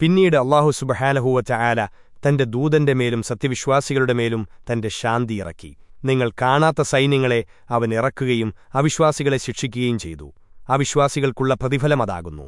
പിന്നീട് അള്ളാഹു സുബഹാനഹൂവറ്റ ആല തന്റെ ദൂതന്റെ മേലും സത്യവിശ്വാസികളുടെ മേലും തന്റെ ശാന്തി ഇറക്കി. നിങ്ങൾ കാണാത്ത സൈന്യങ്ങളെ അവൻ ഇറക്കുകയും അവിശ്വാസികളെ ശിക്ഷിക്കുകയും ചെയ്തു. അവിശ്വാസികൾക്കുള്ള പ്രതിഫലമതാകുന്നു